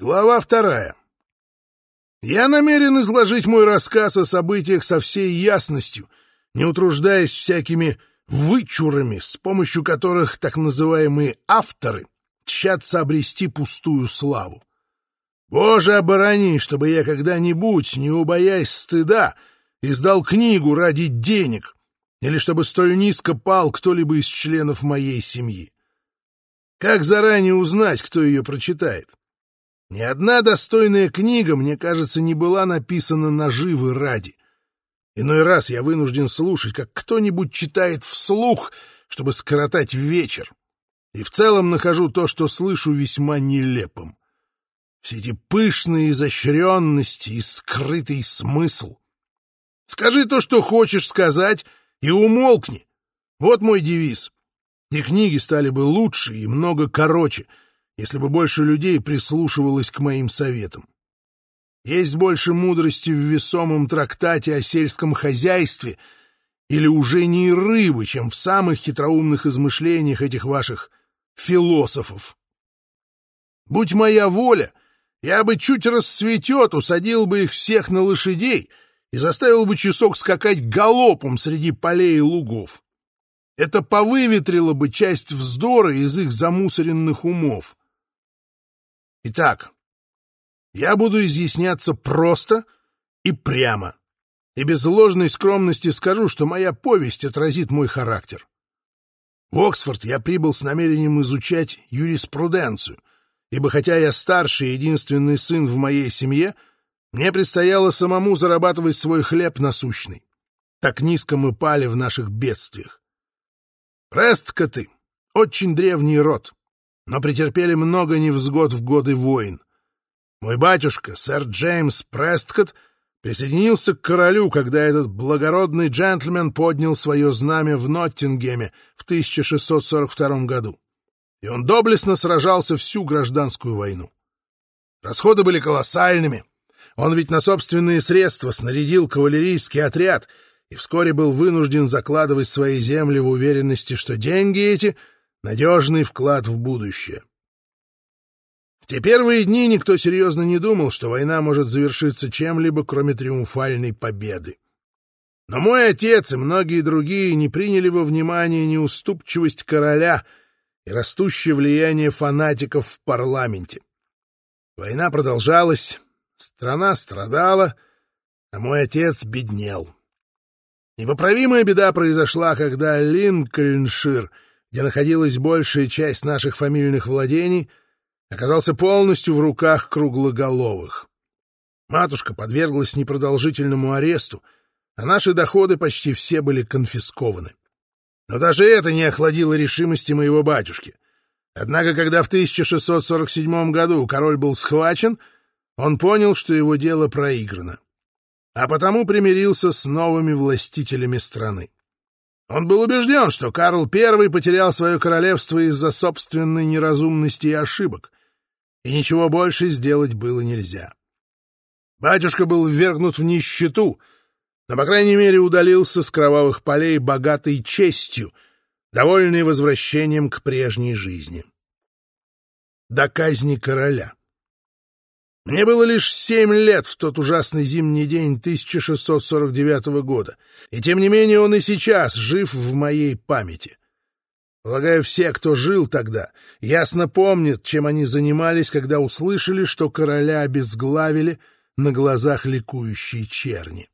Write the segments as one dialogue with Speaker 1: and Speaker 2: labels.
Speaker 1: Глава вторая. Я намерен изложить мой рассказ о событиях со всей ясностью, не утруждаясь всякими вычурами, с помощью которых так называемые авторы тщатся обрести пустую славу. Боже, оборони, чтобы я когда-нибудь, не убоясь стыда, издал книгу ради денег, или чтобы столь низко пал кто-либо из членов моей семьи. Как заранее узнать, кто ее прочитает? Ни одна достойная книга, мне кажется, не была написана наживы ради. Иной раз я вынужден слушать, как кто-нибудь читает вслух, чтобы скоротать вечер. И в целом нахожу то, что слышу, весьма нелепым. Все эти пышные изощренности и скрытый смысл. Скажи то, что хочешь сказать, и умолкни. Вот мой девиз. И книги стали бы лучше и много короче — если бы больше людей прислушивалось к моим советам. Есть больше мудрости в весомом трактате о сельском хозяйстве или уже не рыбы, чем в самых хитроумных измышлениях этих ваших философов. Будь моя воля, я бы чуть рассветет, усадил бы их всех на лошадей и заставил бы часок скакать галопом среди полей и лугов. Это повыветрило бы часть вздора из их замусоренных умов. Итак, я буду изъясняться просто и прямо, и без ложной скромности скажу, что моя повесть отразит мой характер. В Оксфорд я прибыл с намерением изучать юриспруденцию, ибо хотя я старший и единственный сын в моей семье, мне предстояло самому зарабатывать свой хлеб насущный. Так низко мы пали в наших бедствиях. Престкоты — очень древний род но претерпели много невзгод в годы войн. Мой батюшка, сэр Джеймс Престкотт, присоединился к королю, когда этот благородный джентльмен поднял свое знамя в Ноттингеме в 1642 году. И он доблестно сражался всю гражданскую войну. Расходы были колоссальными. Он ведь на собственные средства снарядил кавалерийский отряд и вскоре был вынужден закладывать свои земли в уверенности, что деньги эти — надежный вклад в будущее. В те первые дни никто серьезно не думал, что война может завершиться чем-либо, кроме триумфальной победы. Но мой отец и многие другие не приняли во внимание неуступчивость короля и растущее влияние фанатиков в парламенте. Война продолжалась, страна страдала, а мой отец беднел. Непоправимая беда произошла, когда Линкольншир — где находилась большая часть наших фамильных владений, оказался полностью в руках круглоголовых. Матушка подверглась непродолжительному аресту, а наши доходы почти все были конфискованы. Но даже это не охладило решимости моего батюшки. Однако, когда в 1647 году король был схвачен, он понял, что его дело проиграно, а потому примирился с новыми властителями страны. Он был убежден, что Карл I потерял свое королевство из-за собственной неразумности и ошибок, и ничего больше сделать было нельзя. Батюшка был ввергнут в нищету, но, по крайней мере, удалился с кровавых полей богатой честью, довольный возвращением к прежней жизни. До казни короля. Мне было лишь семь лет в тот ужасный зимний день 1649 года, и тем не менее он и сейчас жив в моей памяти. Полагаю, все, кто жил тогда, ясно помнят, чем они занимались, когда услышали, что короля обезглавили на глазах ликующей черни.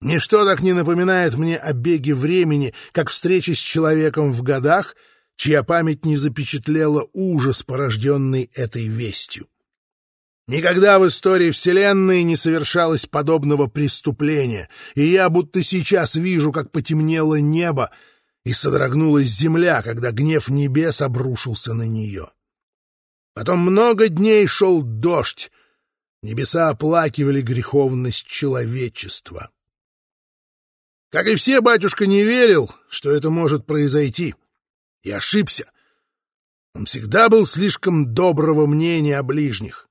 Speaker 1: Ничто так не напоминает мне о беге времени, как встреча с человеком в годах, чья память не запечатлела ужас, порожденный этой вестью. Никогда в истории Вселенной не совершалось подобного преступления, и я будто сейчас вижу, как потемнело небо и содрогнулась земля, когда гнев небес обрушился на нее. Потом много дней шел дождь, небеса оплакивали греховность человечества. Как и все, батюшка не верил, что это может произойти, и ошибся. Он всегда был слишком доброго мнения о ближних.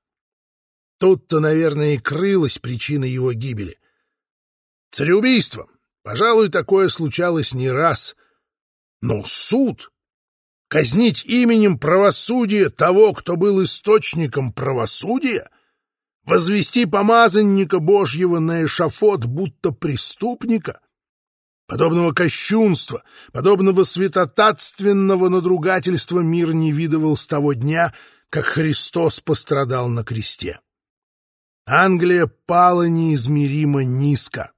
Speaker 1: Тут-то, наверное, и крылась причина его гибели. Цареубийство. Пожалуй, такое случалось не раз. Но суд... Казнить именем правосудия того, кто был источником правосудия? Возвести помазанника Божьего на эшафот, будто преступника? Подобного кощунства, подобного святотатственного надругательства мир не видывал с того дня, как Христос пострадал на кресте. Англия пала неизмеримо низко.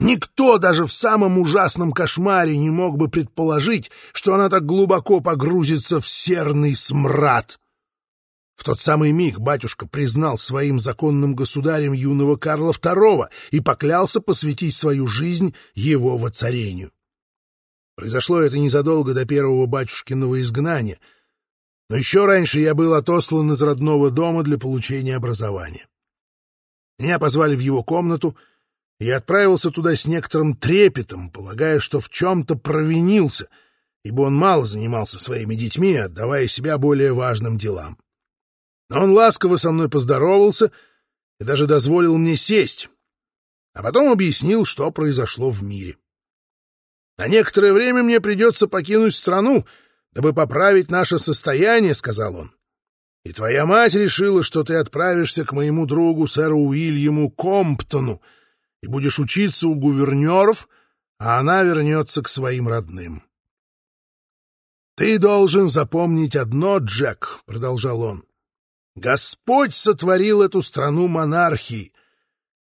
Speaker 1: Никто даже в самом ужасном кошмаре не мог бы предположить, что она так глубоко погрузится в серный смрад. В тот самый миг батюшка признал своим законным государем юного Карла II и поклялся посвятить свою жизнь его воцарению. Произошло это незадолго до первого батюшкиного изгнания, но еще раньше я был отослан из родного дома для получения образования. Меня позвали в его комнату — и отправился туда с некоторым трепетом, полагая, что в чем-то провинился, ибо он мало занимался своими детьми, отдавая себя более важным делам. Но он ласково со мной поздоровался и даже дозволил мне сесть, а потом объяснил, что произошло в мире. «На некоторое время мне придется покинуть страну, дабы поправить наше состояние», — сказал он. «И твоя мать решила, что ты отправишься к моему другу, сэру Уильяму Комптону, и будешь учиться у гувернеров, а она вернется к своим родным. «Ты должен запомнить одно, Джек», — продолжал он. «Господь сотворил эту страну монархией,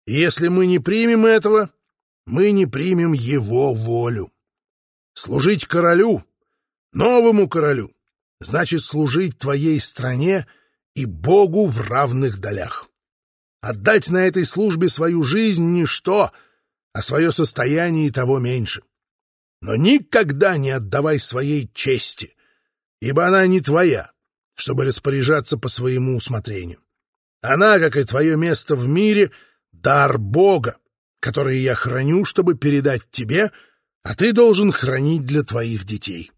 Speaker 1: и если мы не примем этого, мы не примем его волю. Служить королю, новому королю, значит служить твоей стране и Богу в равных долях. Отдать на этой службе свою жизнь — ничто, а свое состояние и того меньше. Но никогда не отдавай своей чести, ибо она не твоя, чтобы распоряжаться по своему усмотрению. Она, как и твое место в мире, дар Бога, который я храню, чтобы передать тебе, а ты должен хранить для твоих детей.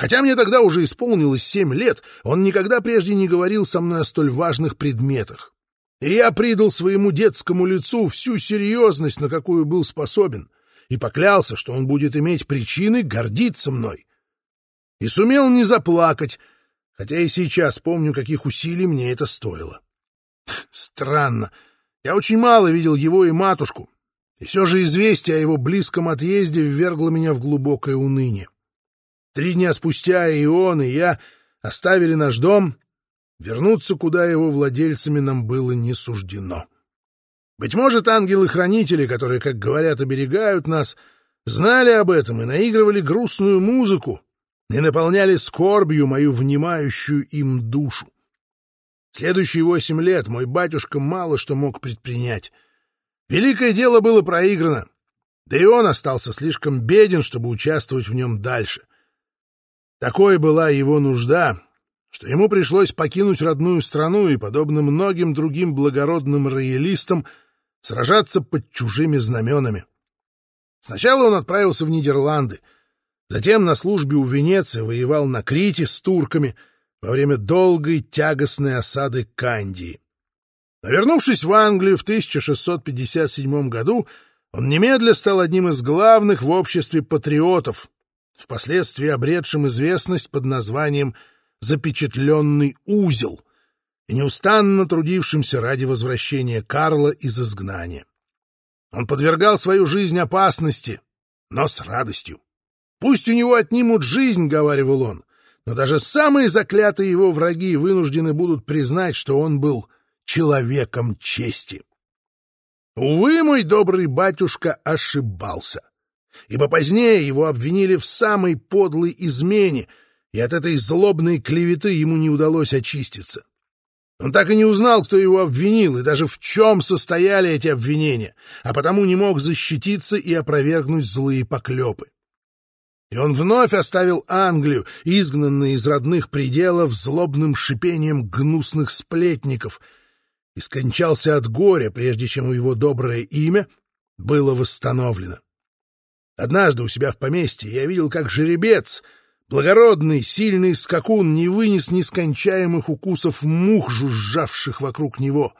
Speaker 1: Хотя мне тогда уже исполнилось семь лет, он никогда прежде не говорил со мной о столь важных предметах и я придал своему детскому лицу всю серьезность, на какую был способен, и поклялся, что он будет иметь причины гордиться мной. И сумел не заплакать, хотя и сейчас помню, каких усилий мне это стоило. Странно, я очень мало видел его и матушку, и все же известие о его близком отъезде ввергло меня в глубокое уныние. Три дня спустя и он, и я оставили наш дом Вернуться, куда его владельцами нам было не суждено. Быть может, ангелы-хранители, которые, как говорят, оберегают нас, знали об этом и наигрывали грустную музыку, и наполняли скорбью мою внимающую им душу. Следующие восемь лет мой батюшка мало что мог предпринять. Великое дело было проиграно, да и он остался слишком беден, чтобы участвовать в нем дальше. Такой была его нужда, что ему пришлось покинуть родную страну и, подобно многим другим благородным роялистам, сражаться под чужими знаменами. Сначала он отправился в Нидерланды, затем на службе у Венеции воевал на Крите с турками во время долгой тягостной осады Кандии. Но вернувшись в Англию в 1657 году, он немедля стал одним из главных в обществе патриотов, впоследствии обретшим известность под названием запечатленный узел и неустанно трудившимся ради возвращения Карла из изгнания. Он подвергал свою жизнь опасности, но с радостью. «Пусть у него отнимут жизнь», — говаривал он, но даже самые заклятые его враги вынуждены будут признать, что он был человеком чести. Увы, мой добрый батюшка ошибался, ибо позднее его обвинили в самой подлой измене — и от этой злобной клеветы ему не удалось очиститься. Он так и не узнал, кто его обвинил, и даже в чем состояли эти обвинения, а потому не мог защититься и опровергнуть злые поклепы. И он вновь оставил Англию, изгнанный из родных пределов злобным шипением гнусных сплетников, и скончался от горя, прежде чем его доброе имя было восстановлено. Однажды у себя в поместье я видел, как жеребец — Благородный, сильный скакун не вынес нескончаемых укусов мух, жужжавших вокруг него.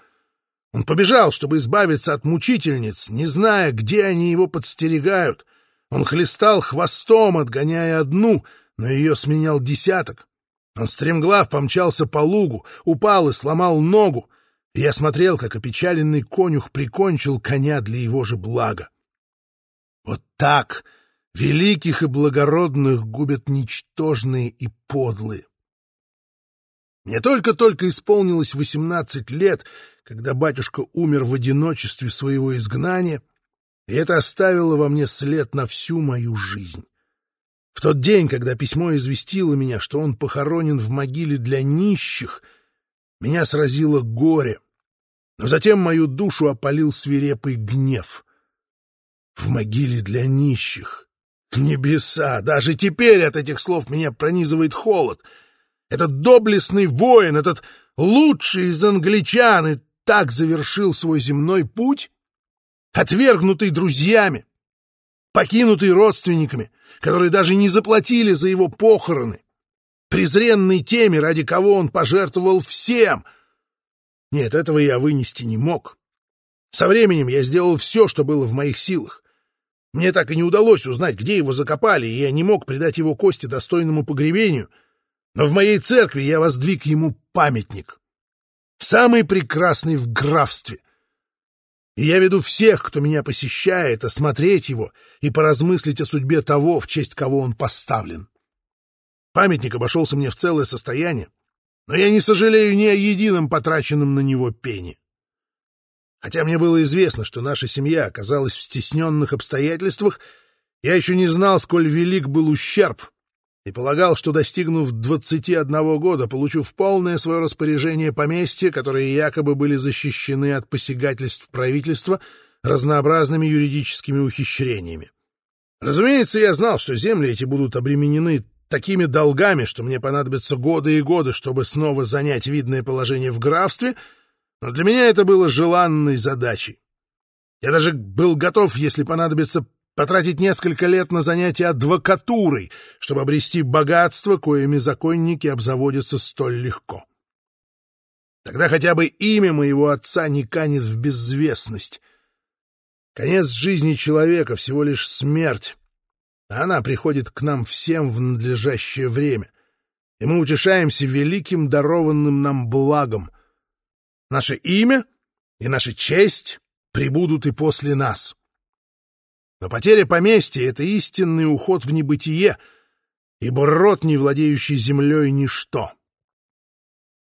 Speaker 1: Он побежал, чтобы избавиться от мучительниц, не зная, где они его подстерегают. Он хлестал хвостом, отгоняя одну, но ее сменял десяток. Он стремглав помчался по лугу, упал и сломал ногу, и я смотрел, как опечаленный конюх прикончил коня для его же блага. Вот так великих и благородных губят ничтожные и подлые. Мне только-только исполнилось восемнадцать лет, когда батюшка умер в одиночестве своего изгнания, и это оставило во мне след на всю мою жизнь. В тот день, когда письмо известило меня, что он похоронен в могиле для нищих, меня сразило горе, но затем мою душу опалил свирепый гнев. В могиле для нищих. Небеса! Даже теперь от этих слов меня пронизывает холод. Этот доблестный воин, этот лучший из англичан и так завершил свой земной путь, отвергнутый друзьями, покинутый родственниками, которые даже не заплатили за его похороны, презренный теми, ради кого он пожертвовал всем. Нет, этого я вынести не мог. Со временем я сделал все, что было в моих силах. Мне так и не удалось узнать, где его закопали, и я не мог придать его кости достойному погребению, но в моей церкви я воздвиг ему памятник. Самый прекрасный в графстве — и я веду всех, кто меня посещает, осмотреть его и поразмыслить о судьбе того, в честь кого он поставлен. Памятник обошелся мне в целое состояние, но я не сожалею ни о едином потраченном на него пене. Хотя мне было известно, что наша семья оказалась в стесненных обстоятельствах, я еще не знал, сколь велик был ущерб, и полагал, что, достигнув двадцати одного года, получу в полное свое распоряжение поместья, которые якобы были защищены от посягательств правительства разнообразными юридическими ухищрениями. Разумеется, я знал, что земли эти будут обременены такими долгами, что мне понадобятся годы и годы, чтобы снова занять видное положение в графстве, но для меня это было желанной задачей. Я даже был готов, если понадобится, потратить несколько лет на занятия адвокатурой, чтобы обрести богатство, коими законники обзаводятся столь легко. Тогда хотя бы имя моего отца не канет в безвестность. Конец жизни человека — всего лишь смерть, а она приходит к нам всем в надлежащее время, и мы утешаемся великим дарованным нам благом. Наше имя и наша честь прибудут и после нас. Но потеря поместья — это истинный уход в небытие, ибо род, не владеющий землей, — ничто.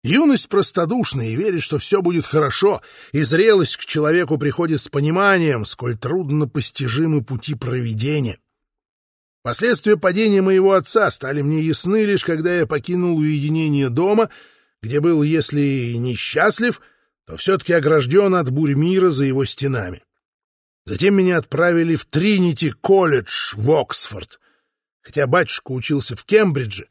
Speaker 1: Юность простодушна и верит, что все будет хорошо, и зрелость к человеку приходит с пониманием, сколь трудно постижимы пути проведения. Последствия падения моего отца стали мне ясны лишь когда я покинул уединение дома, где был, если и несчастлив, то все-таки огражден от бурь мира за его стенами. Затем меня отправили в Тринити-колледж в Оксфорд. Хотя батюшка учился в Кембридже,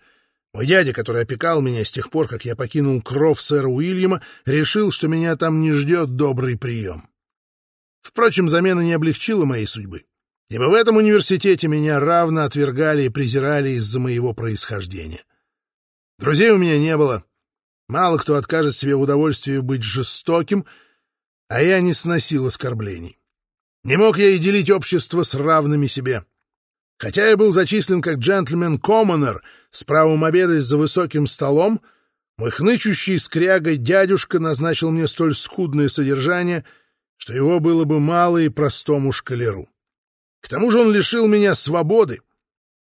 Speaker 1: мой дядя, который опекал меня с тех пор, как я покинул кров сэра Уильяма, решил, что меня там не ждет добрый прием. Впрочем, замена не облегчила моей судьбы, ибо в этом университете меня равно отвергали и презирали из-за моего происхождения. Друзей у меня не было. Мало кто откажет себе в удовольствии быть жестоким, а я не сносил оскорблений. Не мог я и делить общество с равными себе. Хотя я был зачислен как джентльмен-коммонер с правом обедать за высоким столом, мой хнычущий скрягой дядюшка назначил мне столь скудное содержание, что его было бы мало и простому шкалеру. К тому же он лишил меня свободы.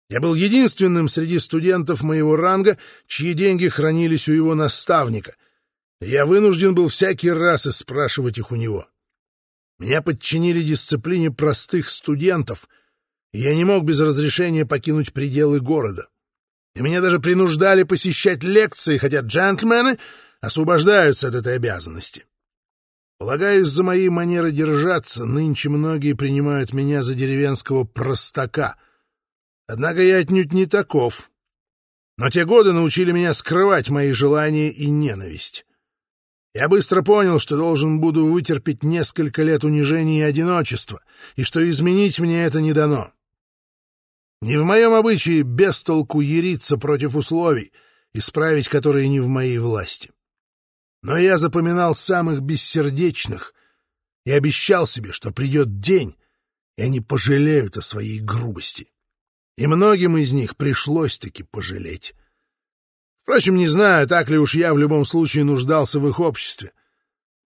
Speaker 1: Я был единственным среди студентов моего ранга, чьи деньги хранились у его наставника, я вынужден был всякий раз и спрашивать их у него. Меня подчинили дисциплине простых студентов, и я не мог без разрешения покинуть пределы города. И меня даже принуждали посещать лекции, хотя джентльмены освобождаются от этой обязанности. Полагаю, из-за моей манеры держаться нынче многие принимают меня за деревенского простака. Однако я отнюдь не таков. Но те годы научили меня скрывать мои желания и ненависть. Я быстро понял, что должен буду вытерпеть несколько лет унижения и одиночества, и что изменить мне это не дано. Не в моем обычае без толку яриться против условий, исправить которые не в моей власти. Но я запоминал самых бессердечных и обещал себе, что придет день, и они пожалеют о своей грубости. И многим из них пришлось-таки пожалеть. Впрочем, не знаю, так ли уж я в любом случае нуждался в их обществе.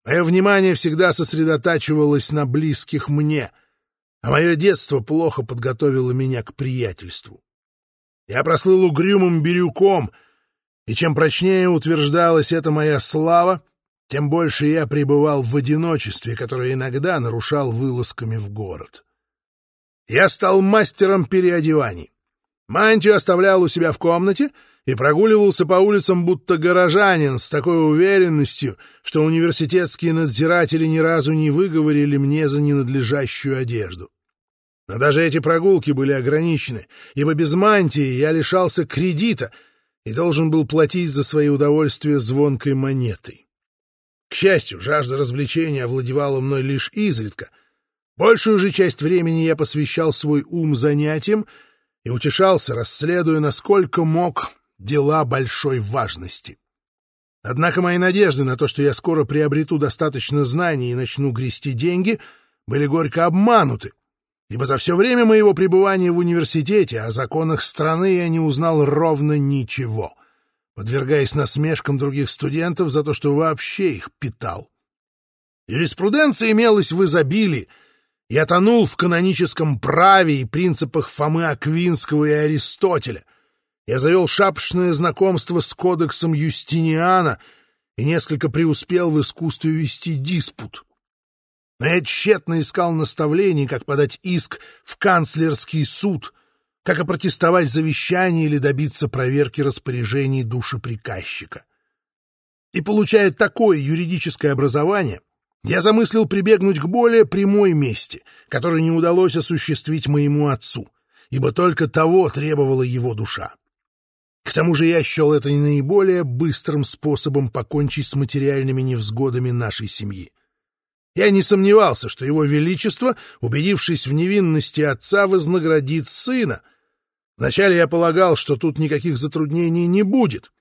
Speaker 1: Мое внимание всегда сосредотачивалось на близких мне, а мое детство плохо подготовило меня к приятельству. Я прослыл угрюмым бирюком, и чем прочнее утверждалась эта моя слава, тем больше я пребывал в одиночестве, которое иногда нарушал вылазками в город. Я стал мастером переодеваний. Мантию оставлял у себя в комнате — и прогуливался по улицам будто горожанин с такой уверенностью, что университетские надзиратели ни разу не выговорили мне за ненадлежащую одежду. Но даже эти прогулки были ограничены, ибо без мантии я лишался кредита и должен был платить за свои удовольствия звонкой монетой. К счастью, жажда развлечения овладевала мной лишь изредка. Большую же часть времени я посвящал свой ум занятиям и утешался, расследуя, насколько мог, дела большой важности. Однако мои надежды на то, что я скоро приобрету достаточно знаний и начну грести деньги, были горько обмануты, ибо за все время моего пребывания в университете о законах страны я не узнал ровно ничего, подвергаясь насмешкам других студентов за то, что вообще их питал. Юриспруденция имелась в изобилии, я тонул в каноническом праве и принципах Фомы Аквинского и Аристотеля, я завел шапочное знакомство с кодексом Юстиниана и несколько преуспел в искусстве вести диспут. Но я тщетно искал наставлений, как подать иск в канцлерский суд, как опротестовать завещание или добиться проверки распоряжений душеприказчика. И, получая такое юридическое образование, я замыслил прибегнуть к более прямой мести, которую не удалось осуществить моему отцу, ибо только того требовала его душа. К тому же я счел это наиболее быстрым способом покончить с материальными невзгодами нашей семьи. Я не сомневался, что его величество, убедившись в невинности отца, вознаградит сына. Вначале я полагал, что тут никаких затруднений не будет.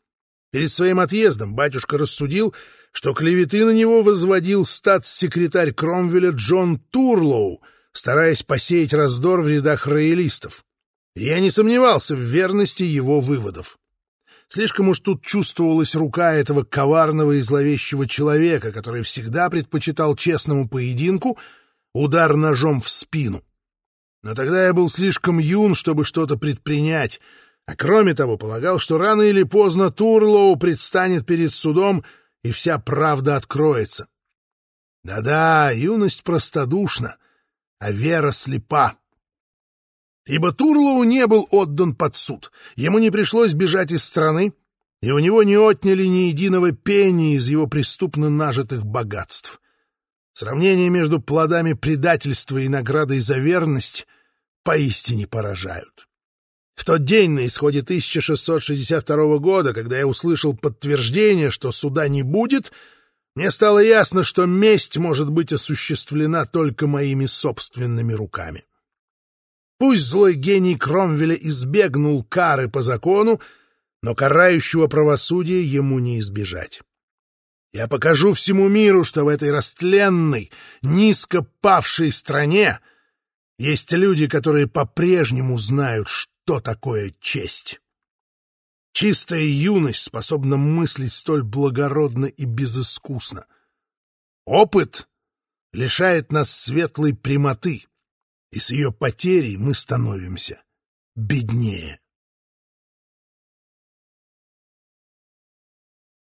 Speaker 1: Перед своим отъездом батюшка рассудил, что клеветы на него возводил статс-секретарь Кромвеля Джон Турлоу, стараясь посеять раздор в рядах роялистов. Я не сомневался в верности его выводов. Слишком уж тут чувствовалась рука этого коварного и зловещего человека, который всегда предпочитал честному поединку удар ножом в спину. Но тогда я был слишком юн, чтобы что-то предпринять, а кроме того полагал, что рано или поздно Турлоу предстанет перед судом, и вся правда откроется. Да-да, юность простодушна, а вера слепа. Ибо Турлоу не был отдан под суд, ему не пришлось бежать из страны, и у него не отняли ни единого пени из его преступно нажитых богатств. Сравнение между плодами предательства и наградой за верность поистине поражают. В тот день, на исходе 1662 года, когда я услышал подтверждение, что суда не будет, мне стало ясно, что месть может быть осуществлена только моими собственными руками. Пусть злой гений Кромвеля избегнул кары по закону, но карающего правосудия ему не избежать. Я покажу всему миру, что в этой растленной, низко павшей стране есть люди, которые по-прежнему знают, что такое честь. Чистая юность способна мыслить столь благородно и безыскусно. Опыт лишает нас светлой прямоты, и с ее потерей мы становимся беднее.